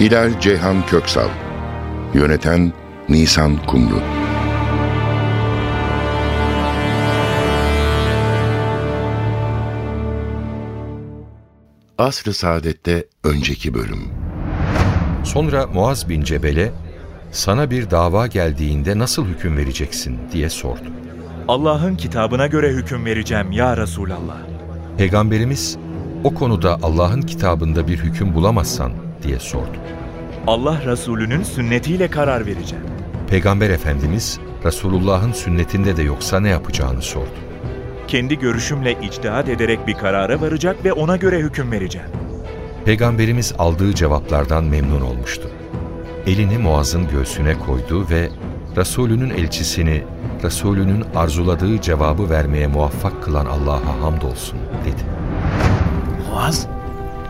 Hilal Ceyhan Köksal Yöneten Nisan Kumru Asr-ı Saadet'te önceki bölüm Sonra Muaz bin Cebel'e sana bir dava geldiğinde nasıl hüküm vereceksin diye sordu. Allah'ın kitabına göre hüküm vereceğim ya Resulallah. Peygamberimiz o konuda Allah'ın kitabında bir hüküm bulamazsan diye sordu. Allah Resulü'nün sünnetiyle karar vereceğim. Peygamber Efendimiz Resulullah'ın sünnetinde de yoksa ne yapacağını sordu. Kendi görüşümle içtihat ederek bir karara varacak ve ona göre hüküm vereceğim. Peygamberimiz aldığı cevaplardan memnun olmuştu. Elini Muaz'ın göğsüne koydu ve Resulünün elçisini, Resulünün arzuladığı cevabı vermeye muvaffak kılan Allah'a hamdolsun dedi. Muaz,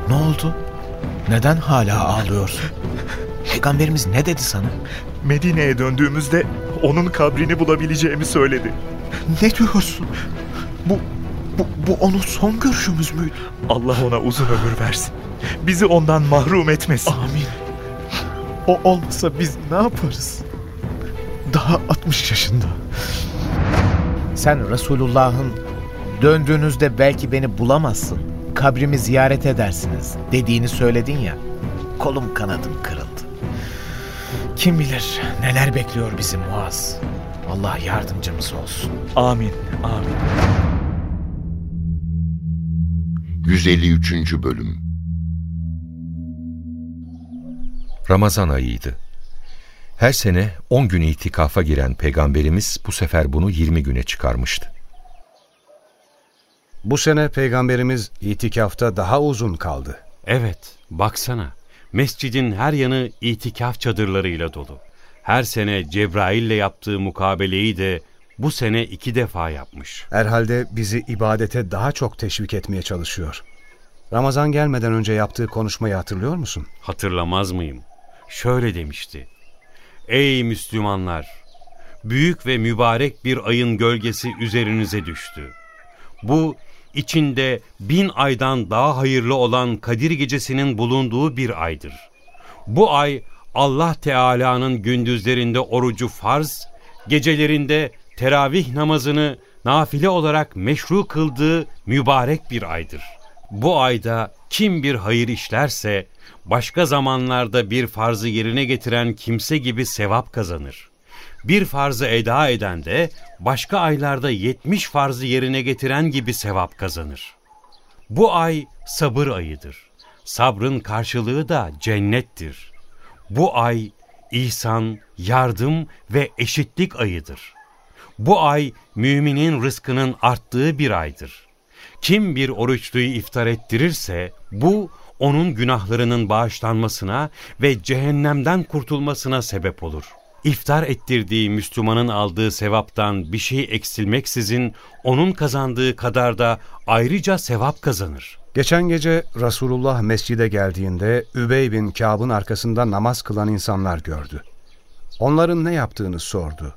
ne oldu? Neden hala ağlıyorsun? Peygamberimiz ne dedi sana? Medine'ye döndüğümüzde onun kabrini bulabileceğimi söyledi. Ne diyorsun? Bu, bu, bu onun son görüşümüz müydü? Allah ona uzun ömür versin. Bizi ondan mahrum etmesin. Amin. O olmasa biz ne yaparız? Daha 60 yaşında. Sen Resulullah'ın döndüğünüzde belki beni bulamazsın, kabrimi ziyaret edersiniz dediğini söyledin ya. Kolum kanadım kırıldı. Kim bilir neler bekliyor bizi Muaz. Allah yardımcımız olsun. Amin, amin. 153. Bölüm Ramazan ayıydı. Her sene 10 gün itikafa giren Peygamberimiz bu sefer bunu 20 güne çıkarmıştı. Bu sene Peygamberimiz itikafta daha uzun kaldı. Evet, baksana. Mescidin her yanı itikaf çadırlarıyla dolu. Her sene Cebrail'le yaptığı mukabeleyi de bu sene iki defa yapmış. Herhalde bizi ibadete daha çok teşvik etmeye çalışıyor. Ramazan gelmeden önce yaptığı konuşmayı hatırlıyor musun? Hatırlamaz mıyım? Şöyle demişti. Ey Müslümanlar! Büyük ve mübarek bir ayın gölgesi üzerinize düştü. Bu içinde bin aydan daha hayırlı olan Kadir Gecesi'nin bulunduğu bir aydır. Bu ay Allah Teala'nın gündüzlerinde orucu farz, gecelerinde teravih namazını nafile olarak meşru kıldığı mübarek bir aydır. Bu ayda kim bir hayır işlerse başka zamanlarda bir farzı yerine getiren kimse gibi sevap kazanır. Bir farzı eda eden de başka aylarda yetmiş farzı yerine getiren gibi sevap kazanır. Bu ay sabır ayıdır. Sabrın karşılığı da cennettir. Bu ay ihsan, yardım ve eşitlik ayıdır. Bu ay müminin rızkının arttığı bir aydır. Kim bir oruçluyu iftar ettirirse bu onun günahlarının bağışlanmasına ve cehennemden kurtulmasına sebep olur. İftar ettirdiği Müslümanın aldığı sevaptan bir şey eksilmeksizin onun kazandığı kadar da ayrıca sevap kazanır. Geçen gece Resulullah mescide geldiğinde Übey bin Kâb'ın arkasında namaz kılan insanlar gördü. Onların ne yaptığını sordu.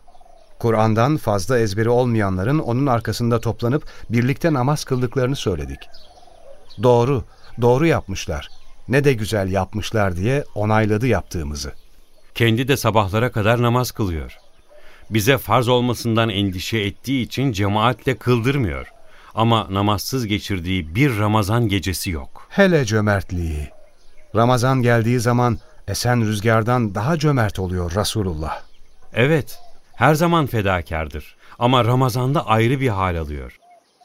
Kur'an'dan fazla ezberi olmayanların onun arkasında toplanıp birlikte namaz kıldıklarını söyledik. Doğru, doğru yapmışlar. Ne de güzel yapmışlar diye onayladı yaptığımızı. Kendi de sabahlara kadar namaz kılıyor. Bize farz olmasından endişe ettiği için cemaatle kıldırmıyor. Ama namazsız geçirdiği bir Ramazan gecesi yok. Hele cömertliği. Ramazan geldiği zaman esen rüzgardan daha cömert oluyor Resulullah. Evet, her zaman fedakardır. Ama Ramazan'da ayrı bir hal alıyor.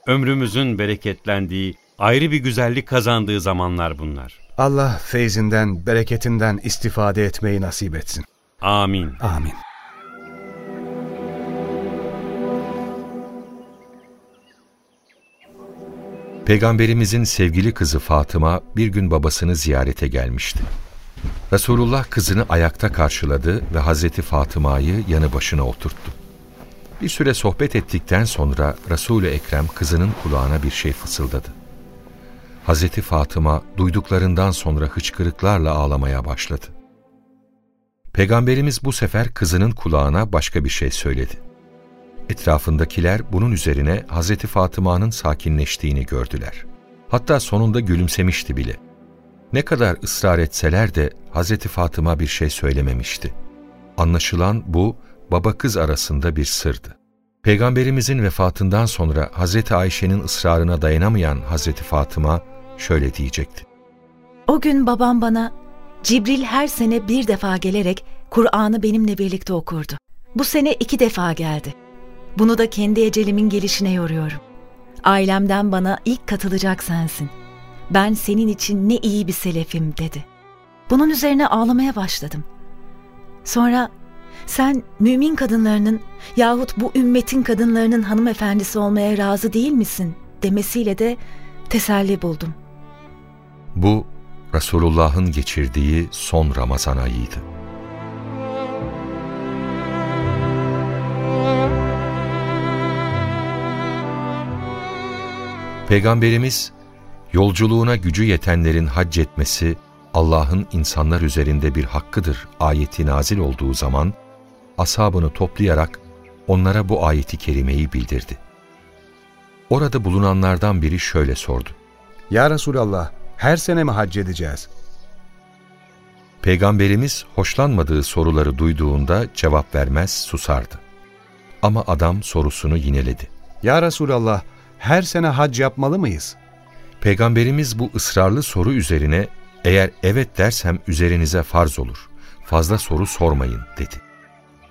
Ömrümüzün bereketlendiği, ayrı bir güzellik kazandığı zamanlar bunlar. Allah feyzinden, bereketinden istifade etmeyi nasip etsin. Amin. Amin. Peygamberimizin sevgili kızı Fatıma bir gün babasını ziyarete gelmişti. Resulullah kızını ayakta karşıladı ve Hazreti Fatıma'yı yanı başına oturttu. Bir süre sohbet ettikten sonra Resul-i Ekrem kızının kulağına bir şey fısıldadı. Hazreti Fatıma duyduklarından sonra hıçkırıklarla ağlamaya başladı. Peygamberimiz bu sefer kızının kulağına başka bir şey söyledi. Etrafındakiler bunun üzerine Hazreti Fatıma'nın sakinleştiğini gördüler. Hatta sonunda gülümsemişti bile. Ne kadar ısrar etseler de Hazreti Fatıma bir şey söylememişti. Anlaşılan bu baba kız arasında bir sırdı. Peygamberimizin vefatından sonra Hazreti Ayşe'nin ısrarına dayanamayan Hazreti Fatıma şöyle diyecekti. O gün babam bana Cibril her sene bir defa gelerek Kur'an'ı benimle birlikte okurdu. Bu sene iki defa geldi. Bunu da kendi ecelimin gelişine yoruyorum. Ailemden bana ilk katılacak sensin. Ben senin için ne iyi bir selefim dedi. Bunun üzerine ağlamaya başladım. Sonra sen mümin kadınlarının yahut bu ümmetin kadınlarının hanımefendisi olmaya razı değil misin demesiyle de teselli buldum. Bu Resulullah'ın geçirdiği son Ramazan ayıydı. Peygamberimiz, yolculuğuna gücü yetenlerin hac etmesi, Allah'ın insanlar üzerinde bir hakkıdır ayeti nazil olduğu zaman, ashabını toplayarak onlara bu ayeti kerimeyi bildirdi. Orada bulunanlardan biri şöyle sordu. Ya Resulallah, her sene mi hac edeceğiz? Peygamberimiz hoşlanmadığı soruları duyduğunda cevap vermez, susardı. Ama adam sorusunu yineledi. Ya Resulallah, her sene hac yapmalı mıyız? Peygamberimiz bu ısrarlı soru üzerine eğer evet dersem üzerinize farz olur, fazla soru sormayın dedi.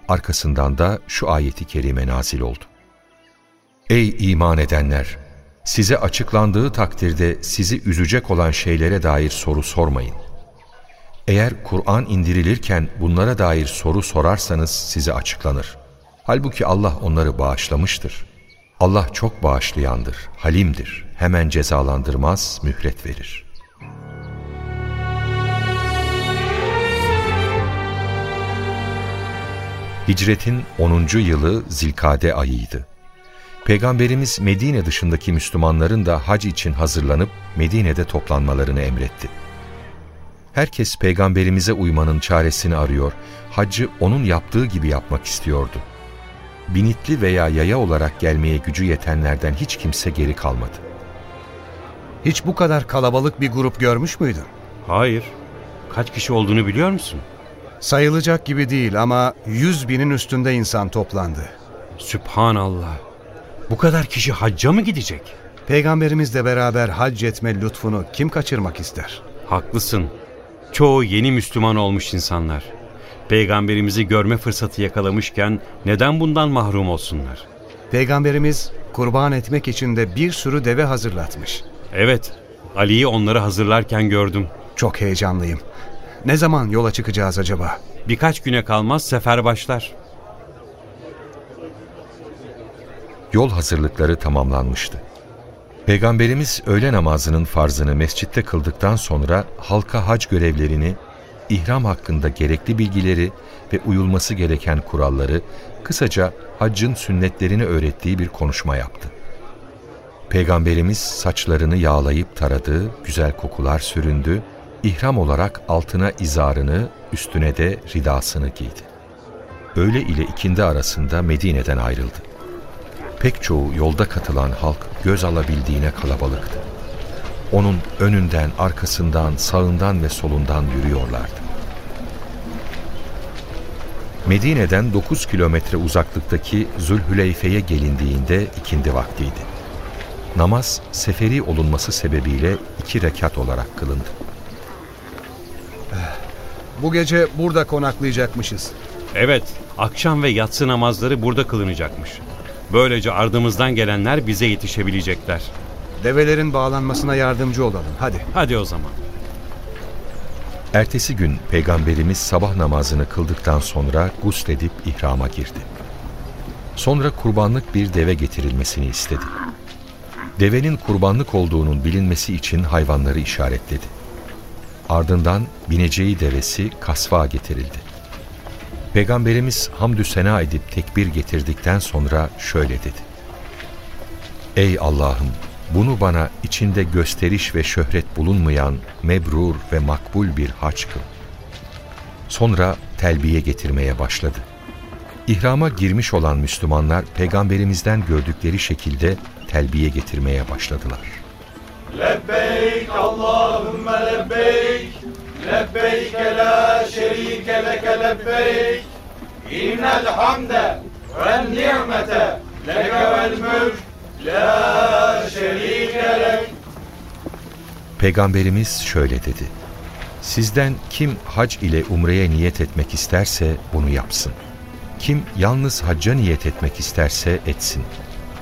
Arkasından da şu ayeti kerime nazil oldu. Ey iman edenler! Size açıklandığı takdirde sizi üzecek olan şeylere dair soru sormayın. Eğer Kur'an indirilirken bunlara dair soru sorarsanız size açıklanır. Halbuki Allah onları bağışlamıştır. Allah çok bağışlayandır, halimdir, hemen cezalandırmaz, mühlet verir. Hicretin 10. yılı Zilkade ayıydı. Peygamberimiz Medine dışındaki Müslümanların da hac için hazırlanıp Medine'de toplanmalarını emretti. Herkes peygamberimize uymanın çaresini arıyor, haccı onun yaptığı gibi yapmak istiyordu. Binitli veya yaya olarak gelmeye gücü yetenlerden hiç kimse geri kalmadı. Hiç bu kadar kalabalık bir grup görmüş müydün? Hayır. Kaç kişi olduğunu biliyor musun? Sayılacak gibi değil ama yüz binin üstünde insan toplandı. Sübhanallah. Bu kadar kişi hacca mı gidecek? Peygamberimizle beraber hac etme lütfunu kim kaçırmak ister? Haklısın. Çoğu yeni Müslüman olmuş insanlar. Peygamberimizi görme fırsatı yakalamışken neden bundan mahrum olsunlar? Peygamberimiz kurban etmek için de bir sürü deve hazırlatmış. Evet, Ali'yi onları hazırlarken gördüm. Çok heyecanlıyım. Ne zaman yola çıkacağız acaba? Birkaç güne kalmaz sefer başlar. Yol hazırlıkları tamamlanmıştı. Peygamberimiz öğle namazının farzını mescitte kıldıktan sonra halka hac görevlerini, ihram hakkında gerekli bilgileri ve uyulması gereken kuralları, kısaca haccın sünnetlerini öğrettiği bir konuşma yaptı. Peygamberimiz saçlarını yağlayıp taradı, güzel kokular süründü, ihram olarak altına izarını, üstüne de ridasını giydi. Öğle ile ikindi arasında Medine'den ayrıldı. Pek çoğu yolda katılan halk göz alabildiğine kalabalıktı. Onun önünden, arkasından, sağından ve solundan yürüyorlardı. Medine'den 9 kilometre uzaklıktaki Zülhüleyfe'ye gelindiğinde ikindi vaktiydi. Namaz seferi olunması sebebiyle iki rekat olarak kılındı. Bu gece burada konaklayacakmışız. Evet, akşam ve yatsı namazları burada kılınacakmış. Böylece ardımızdan gelenler bize yetişebilecekler. Develerin bağlanmasına yardımcı olalım. Hadi. Hadi o zaman. Ertesi gün Peygamberimiz sabah namazını kıldıktan sonra gusledip ihrama girdi. Sonra kurbanlık bir deve getirilmesini istedi. Devenin kurbanlık olduğunun bilinmesi için hayvanları işaretledi. Ardından bineceği devesi kasva getirildi. Peygamberimiz hamdü sena edip tekbir getirdikten sonra şöyle dedi. Ey Allah'ım! Bunu bana içinde gösteriş ve şöhret bulunmayan mebrur ve makbul bir haç kıl. Sonra telbiye getirmeye başladı. İhrama girmiş olan Müslümanlar peygamberimizden gördükleri şekilde telbiye getirmeye başladılar. Lebbeyk Allahümme lebbeyk Şerike leke lebbeyk İnnel hamde ve ni'mete leke vel mülk La şerike lek Peygamberimiz şöyle dedi. Sizden kim hac ile umreye niyet etmek isterse bunu yapsın. Kim yalnız hacca niyet etmek isterse etsin.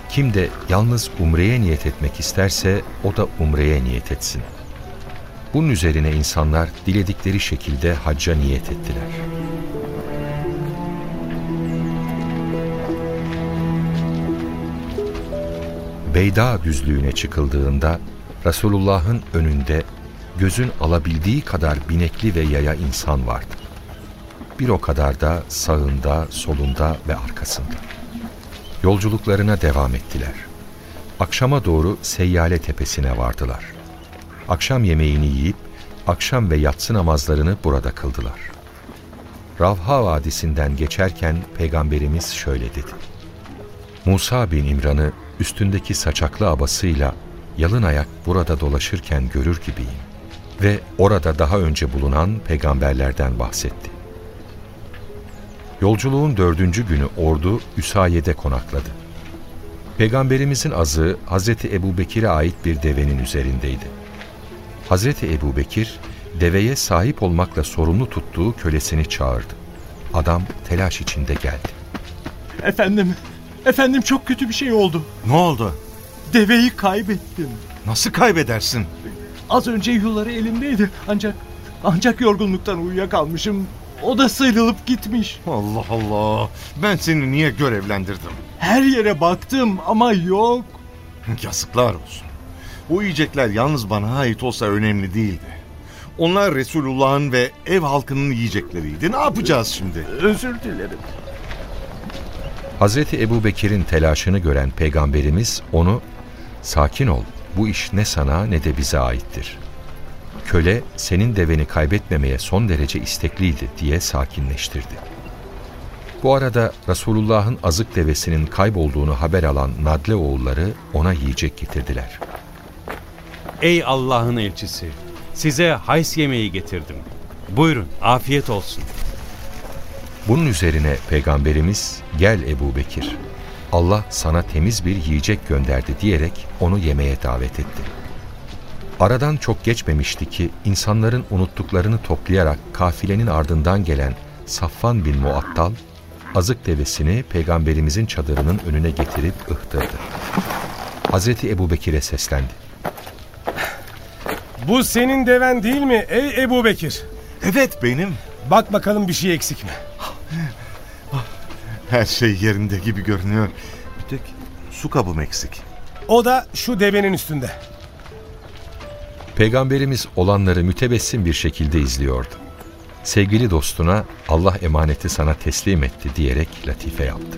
Kim de yalnız umreye niyet etmek isterse o da umreye niyet etsin. Bunun üzerine insanlar diledikleri şekilde hacca niyet ettiler. Beyda düzlüğüne çıkıldığında Resulullah'ın önünde gözün alabildiği kadar binekli ve yaya insan vardı. Bir o kadar da sağında, solunda ve arkasında. Yolculuklarına devam ettiler. Akşama doğru Seyyale Tepesi'ne vardılar. Akşam yemeğini yiyip akşam ve yatsı namazlarını burada kıldılar. Ravha Vadisi'nden geçerken Peygamberimiz şöyle dedi. Musa bin İmran'ı üstündeki saçaklı abasıyla yalın ayak burada dolaşırken görür gibiyim. Ve orada daha önce bulunan peygamberlerden bahsetti. Yolculuğun dördüncü günü ordu Üsaye'de konakladı. Peygamberimizin azığı Hazreti Ebu Bekir'e ait bir devenin üzerindeydi. Hazreti Ebu Bekir, deveye sahip olmakla sorumlu tuttuğu kölesini çağırdı. Adam telaş içinde geldi. Efendim, efendim çok kötü bir şey oldu. Ne oldu? Deveyi kaybettim. Nasıl kaybedersin? Az önce yuları elimdeydi ancak ancak yorgunluktan uyuyakalmışım. O da sıyrılıp gitmiş. Allah Allah. Ben seni niye görevlendirdim? Her yere baktım ama yok. Yazıklar olsun. O yiyecekler yalnız bana ait olsa önemli değildi. Onlar Resulullah'ın ve ev halkının yiyecekleriydi. Ne yapacağız şimdi? Özür dilerim. Hazreti Ebu Bekir'in telaşını gören Peygamberimiz onu sakin ol bu iş ne sana ne de bize aittir. Köle senin deveni kaybetmemeye son derece istekliydi diye sakinleştirdi. Bu arada Resulullah'ın azık devesinin kaybolduğunu haber alan Nadle oğulları ona yiyecek getirdiler. Ey Allah'ın elçisi! Size hays yemeği getirdim. Buyurun, afiyet olsun. Bunun üzerine Peygamberimiz, gel Ebu Bekir, Allah sana temiz bir yiyecek gönderdi diyerek onu yemeğe davet etti. Aradan çok geçmemişti ki insanların unuttuklarını toplayarak kafilenin ardından gelen Safvan bin Muattal, azık devesini peygamberimizin çadırının önüne getirip ıhtırdı. Hazreti Ebu Bekir'e seslendi. Bu senin deven değil mi ey Ebu Bekir? Evet benim. Bak bakalım bir şey eksik mi? Her şey yerinde gibi görünüyor. Bir tek su kabım eksik. O da şu devenin üstünde. Peygamberimiz olanları mütebessim bir şekilde izliyordu. Sevgili dostuna Allah emaneti sana teslim etti diyerek latife yaptı.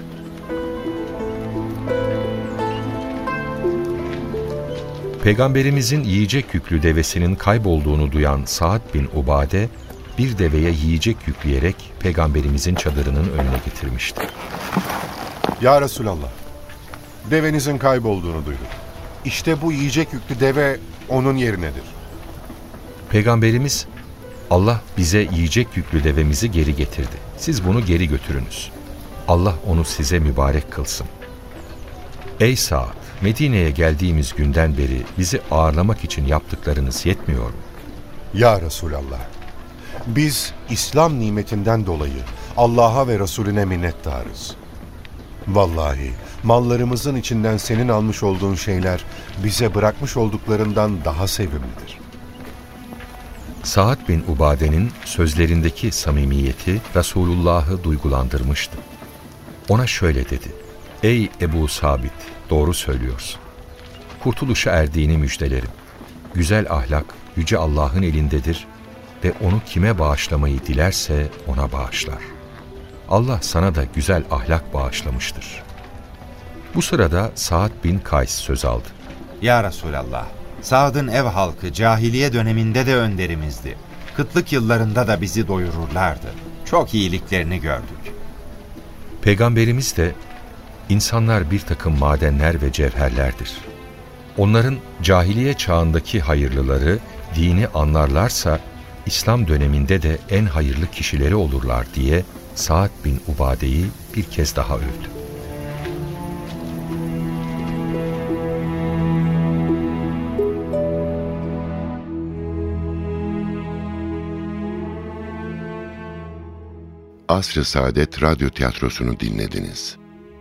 Peygamberimizin yiyecek yüklü devesinin kaybolduğunu duyan Saad bin Ubade, bir deveye yiyecek yükleyerek peygamberimizin çadırının önüne getirmişti. Ya Resulallah, devenizin kaybolduğunu duyduk. İşte bu yiyecek yüklü deve onun yerinedir. Peygamberimiz, Allah bize yiyecek yüklü devemizi geri getirdi. Siz bunu geri götürünüz. Allah onu size mübarek kılsın. Ey Saad, Medine'ye geldiğimiz günden beri bizi ağırlamak için yaptıklarınız yetmiyor mu? Ya Resulallah, biz İslam nimetinden dolayı Allah'a ve Resulüne minnettarız. Vallahi mallarımızın içinden senin almış olduğun şeyler bize bırakmış olduklarından daha sevimlidir. Saad bin Ubade'nin sözlerindeki samimiyeti Resulullah'ı duygulandırmıştı. Ona şöyle dedi. Ey Ebu Sabit, doğru söylüyorsun. Kurtuluşa erdiğini müjdelerim. Güzel ahlak Yüce Allah'ın elindedir. ve onu kime bağışlamayı dilerse ona bağışlar. Allah sana da güzel ahlak bağışlamıştır. Bu sırada Saad bin Kays söz aldı. Ya Resulallah, Saad'ın ev halkı cahiliye döneminde de önderimizdi. Kıtlık yıllarında da bizi doyururlardı. Çok iyiliklerini gördük. Peygamberimiz de insanlar bir takım madenler ve cevherlerdir. Onların cahiliye çağındaki hayırlıları dini anlarlarsa İslam döneminde de en hayırlı kişileri olurlar diye Sa'd bin Ubade'yi bir kez daha övdü. Asr-ı Saadet Radyo Tiyatrosu'nu dinlediniz.